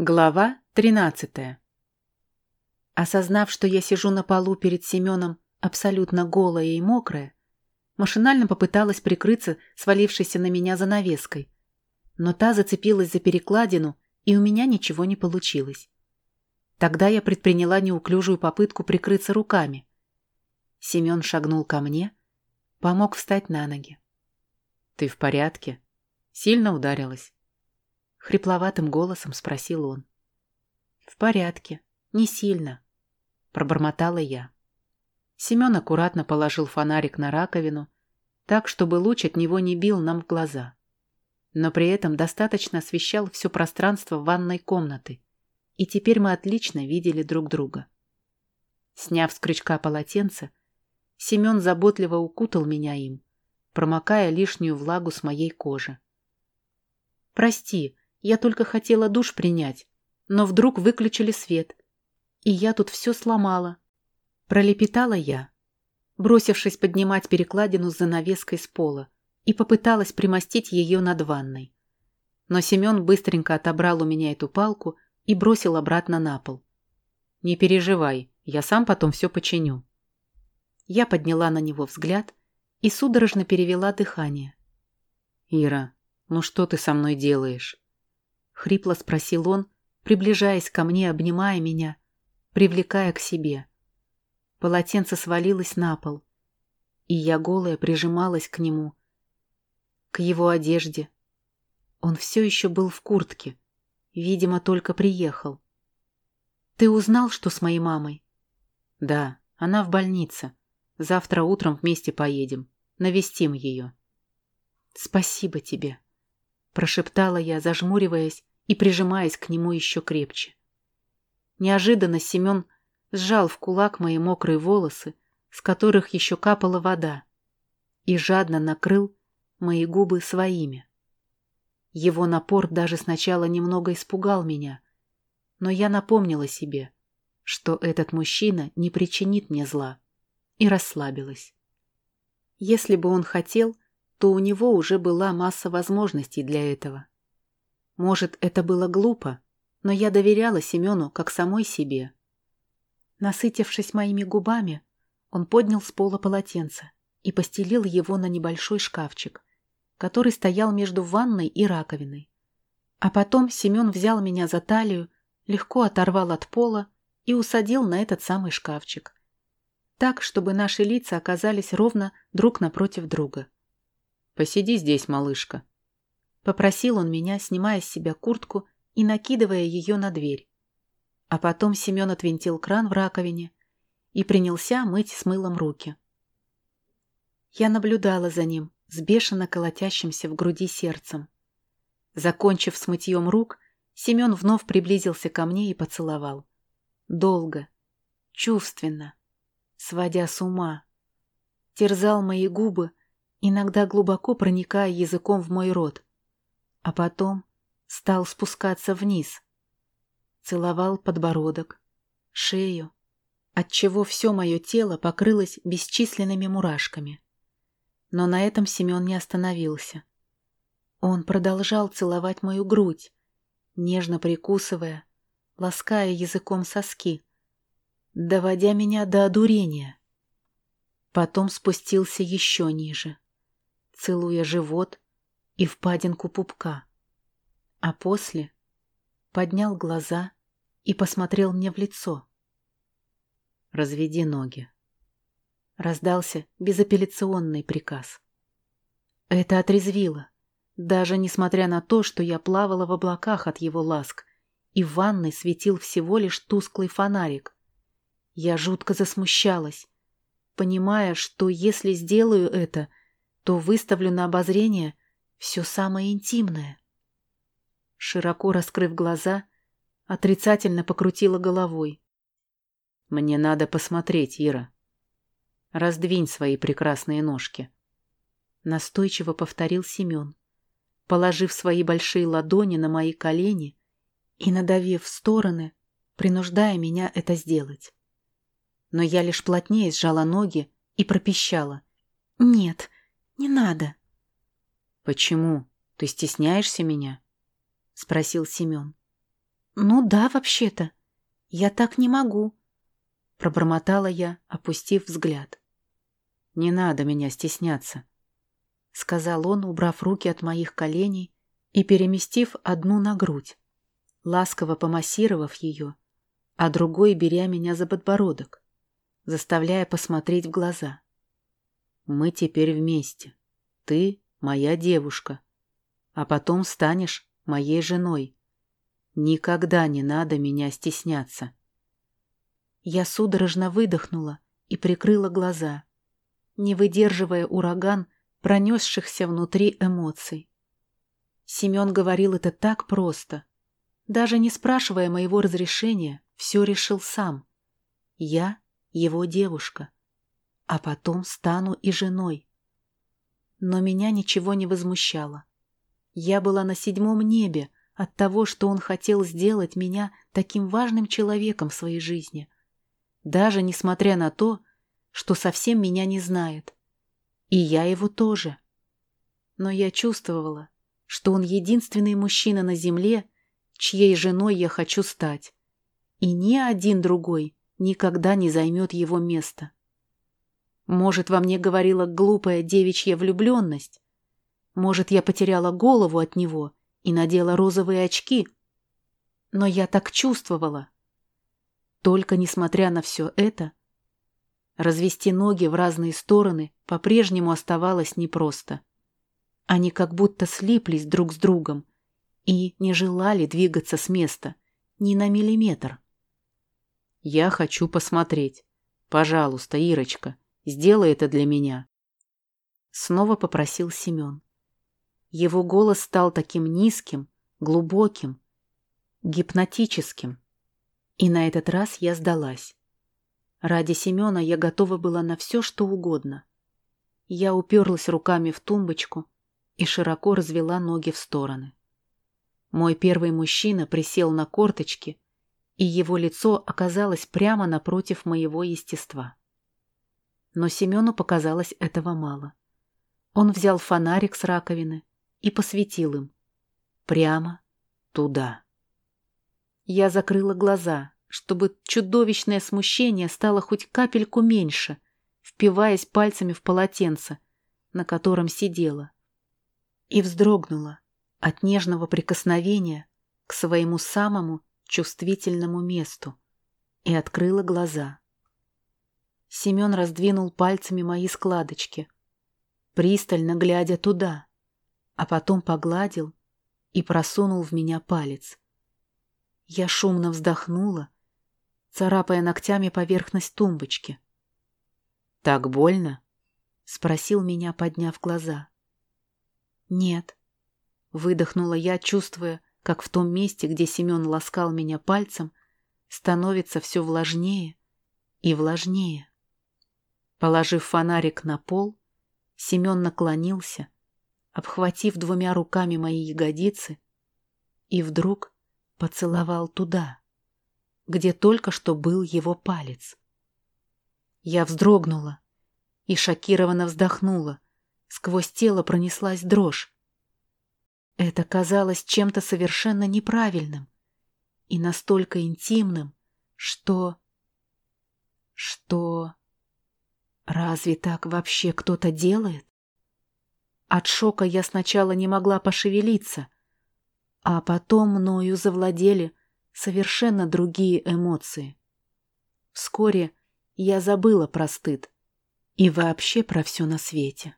Глава 13 Осознав, что я сижу на полу перед Семеном, абсолютно голая и мокрая, машинально попыталась прикрыться свалившейся на меня занавеской. Но та зацепилась за перекладину, и у меня ничего не получилось. Тогда я предприняла неуклюжую попытку прикрыться руками. Семен шагнул ко мне, помог встать на ноги. «Ты в порядке?» Сильно ударилась. Хрипловатым голосом спросил он. «В порядке. Не сильно», — пробормотала я. Семен аккуратно положил фонарик на раковину, так, чтобы луч от него не бил нам в глаза. Но при этом достаточно освещал все пространство ванной комнаты, и теперь мы отлично видели друг друга. Сняв с крючка полотенце, Семен заботливо укутал меня им, промокая лишнюю влагу с моей кожи. «Прости, я только хотела душ принять, но вдруг выключили свет. И я тут все сломала. Пролепетала я, бросившись поднимать перекладину с занавеской с пола, и попыталась примостить ее над ванной. Но Семен быстренько отобрал у меня эту палку и бросил обратно на пол. «Не переживай, я сам потом все починю». Я подняла на него взгляд и судорожно перевела дыхание. «Ира, ну что ты со мной делаешь?» Хрипло спросил он, приближаясь ко мне, обнимая меня, привлекая к себе. Полотенце свалилось на пол, и я голая прижималась к нему, к его одежде. Он все еще был в куртке, видимо, только приехал. «Ты узнал, что с моей мамой?» «Да, она в больнице. Завтра утром вместе поедем. Навестим ее». «Спасибо тебе», — прошептала я, зажмуриваясь и прижимаясь к нему еще крепче. Неожиданно Семен сжал в кулак мои мокрые волосы, с которых еще капала вода, и жадно накрыл мои губы своими. Его напор даже сначала немного испугал меня, но я напомнила себе, что этот мужчина не причинит мне зла, и расслабилась. Если бы он хотел, то у него уже была масса возможностей для этого. Может, это было глупо, но я доверяла Семену как самой себе. Насытившись моими губами, он поднял с пола полотенце и постелил его на небольшой шкафчик, который стоял между ванной и раковиной. А потом Семен взял меня за талию, легко оторвал от пола и усадил на этот самый шкафчик. Так, чтобы наши лица оказались ровно друг напротив друга. «Посиди здесь, малышка», Попросил он меня, снимая с себя куртку и накидывая ее на дверь. А потом Семен отвинтил кран в раковине и принялся мыть с мылом руки. Я наблюдала за ним с бешено колотящимся в груди сердцем. Закончив с мытьем рук, Семен вновь приблизился ко мне и поцеловал. Долго, чувственно, сводя с ума. Терзал мои губы, иногда глубоко проникая языком в мой рот, а потом стал спускаться вниз. Целовал подбородок, шею, отчего все мое тело покрылось бесчисленными мурашками. Но на этом Семен не остановился. Он продолжал целовать мою грудь, нежно прикусывая, лаская языком соски, доводя меня до одурения. Потом спустился еще ниже, целуя живот, и впадинку пупка. А после поднял глаза и посмотрел мне в лицо. «Разведи ноги», — раздался безапелляционный приказ. Это отрезвило, даже несмотря на то, что я плавала в облаках от его ласк, и в ванной светил всего лишь тусклый фонарик. Я жутко засмущалась, понимая, что если сделаю это, то выставлю на обозрение все самое интимное. Широко раскрыв глаза, отрицательно покрутила головой. «Мне надо посмотреть, Ира. Раздвинь свои прекрасные ножки», — настойчиво повторил Семен, положив свои большие ладони на мои колени и надавив в стороны, принуждая меня это сделать. Но я лишь плотнее сжала ноги и пропищала. «Нет, не надо». «Почему? Ты стесняешься меня?» — спросил Семен. «Ну да, вообще-то. Я так не могу», — пробормотала я, опустив взгляд. «Не надо меня стесняться», — сказал он, убрав руки от моих коленей и переместив одну на грудь, ласково помассировав ее, а другой беря меня за подбородок, заставляя посмотреть в глаза. «Мы теперь вместе. Ты моя девушка, а потом станешь моей женой. Никогда не надо меня стесняться». Я судорожно выдохнула и прикрыла глаза, не выдерживая ураган, пронесшихся внутри эмоций. Семен говорил это так просто. Даже не спрашивая моего разрешения, все решил сам. Я его девушка, а потом стану и женой. Но меня ничего не возмущало. Я была на седьмом небе от того, что он хотел сделать меня таким важным человеком в своей жизни. Даже несмотря на то, что совсем меня не знает. И я его тоже. Но я чувствовала, что он единственный мужчина на земле, чьей женой я хочу стать. И ни один другой никогда не займет его место. Может, во мне говорила глупая девичья влюбленность? Может, я потеряла голову от него и надела розовые очки? Но я так чувствовала. Только несмотря на все это, развести ноги в разные стороны по-прежнему оставалось непросто. Они как будто слиплись друг с другом и не желали двигаться с места ни на миллиметр. «Я хочу посмотреть. Пожалуйста, Ирочка, сделай это для меня». Снова попросил Семен. Его голос стал таким низким, глубоким, гипнотическим. И на этот раз я сдалась. Ради Семена я готова была на все, что угодно. Я уперлась руками в тумбочку и широко развела ноги в стороны. Мой первый мужчина присел на корточки, и его лицо оказалось прямо напротив моего естества. Но Семену показалось этого мало. Он взял фонарик с раковины и посветил им. Прямо туда. Я закрыла глаза, чтобы чудовищное смущение стало хоть капельку меньше, впиваясь пальцами в полотенце, на котором сидела и вздрогнула от нежного прикосновения к своему самому чувствительному месту и открыла глаза. Семен раздвинул пальцами мои складочки, пристально глядя туда, а потом погладил и просунул в меня палец. Я шумно вздохнула, царапая ногтями поверхность тумбочки. «Так больно?» — спросил меня, подняв глаза. «Нет», — выдохнула я, чувствуя, как в том месте, где Семен ласкал меня пальцем, становится все влажнее и влажнее. Положив фонарик на пол, Семен наклонился, обхватив двумя руками мои ягодицы, и вдруг поцеловал туда, где только что был его палец. Я вздрогнула и шокированно вздохнула, Сквозь тело пронеслась дрожь. Это казалось чем-то совершенно неправильным и настолько интимным, что... Что... Разве так вообще кто-то делает? От шока я сначала не могла пошевелиться, а потом мною завладели совершенно другие эмоции. Вскоре я забыла про стыд и вообще про все на свете.